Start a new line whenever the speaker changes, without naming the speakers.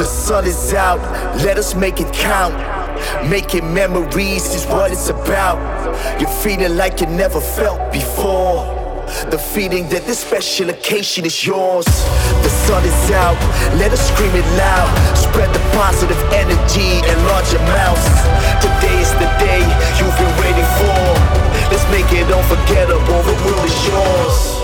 The sun is out, let us make it count. Making memories is what it's about. You're feeling like you never felt before. The feeling that this special occasion is yours. The sun is out, let us scream it loud. Spread the positive energy in large amounts. Today is the day you've been waiting for. Let's make it unforgettable, the world is yours.